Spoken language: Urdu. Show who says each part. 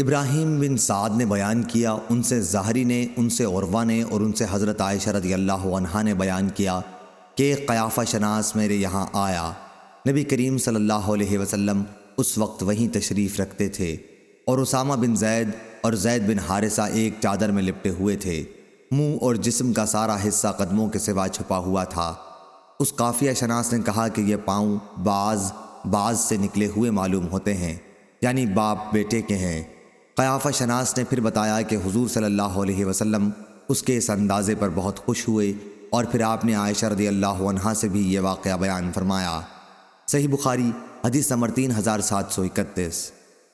Speaker 1: ابراہیم بن سعد نے بیان کیا، ان سے ظاہری نے، ان سے عروا نے اور ان سے حضرت عائشہ رضی اللہ عنہ نے بیان کیا کہ قیافہ شناس میرے یہاں آیا۔ نبی کریم صلی اللہ علیہ وسلم اس وقت وہیں تشریف رکھتے تھے اور اسامہ بن زید اور زید بن حارثہ ایک چادر میں لپٹے ہوئے تھے۔ منہ اور جسم کا سارا حصہ قدموں کے سوا چھپا ہوا تھا۔ اس قافیہ شناس نے کہا کہ یہ پاؤں بعض بعض سے نکلے ہوئے معلوم ہوتے ہیں یعنی باپ بیٹے کے ہیں۔ قیافہ شناس نے پھر بتایا کہ حضور صلی اللہ علیہ وسلم اس کے اس اندازے پر بہت خوش ہوئے اور پھر آپ نے عائشہ رضی اللہ عنہ سے بھی یہ واقعہ بیان فرمایا۔ صحیح بخاری، حدیث نمبر تین ہزار سات سو اکتیس۔